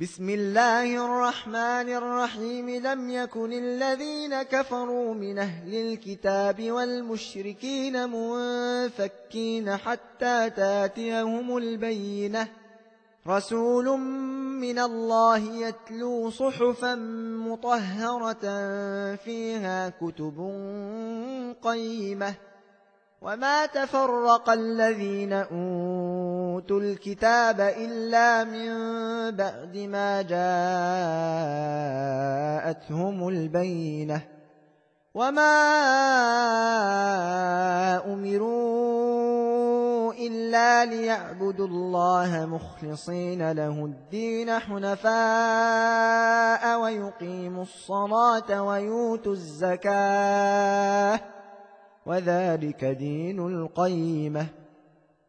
بسم الله الرحمن الرحيم. لم يكن الذين كفروا من أهل الكتاب والمشركين منفكين حتى تأتيهم البينة. رسول من الله يتلو صحفا مطهرة فيها كتب قيمة. وما تفرق الذين أوتوا الكتاب إلا من بعد ما جاءتهم البينة وما أمروا إلا ليعبدوا الله مخلصين له الدين حنفاء ويقيموا الصلاة ويؤتوا الزكاة وذلك دين القيمة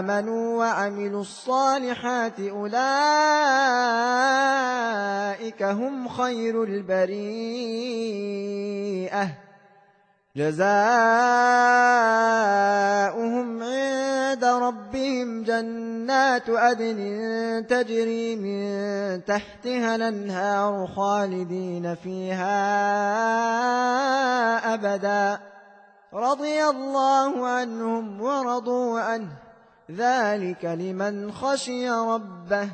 آمنوا وعملوا الصالحات أولئك هم خير البريئة. جزاؤهم عند ربهم جنات أدن تجري من تحتها الأنهار خالدين فيها أبداً. رضي الله عنهم ورضوا عنه. ذلك لمن خشي ربه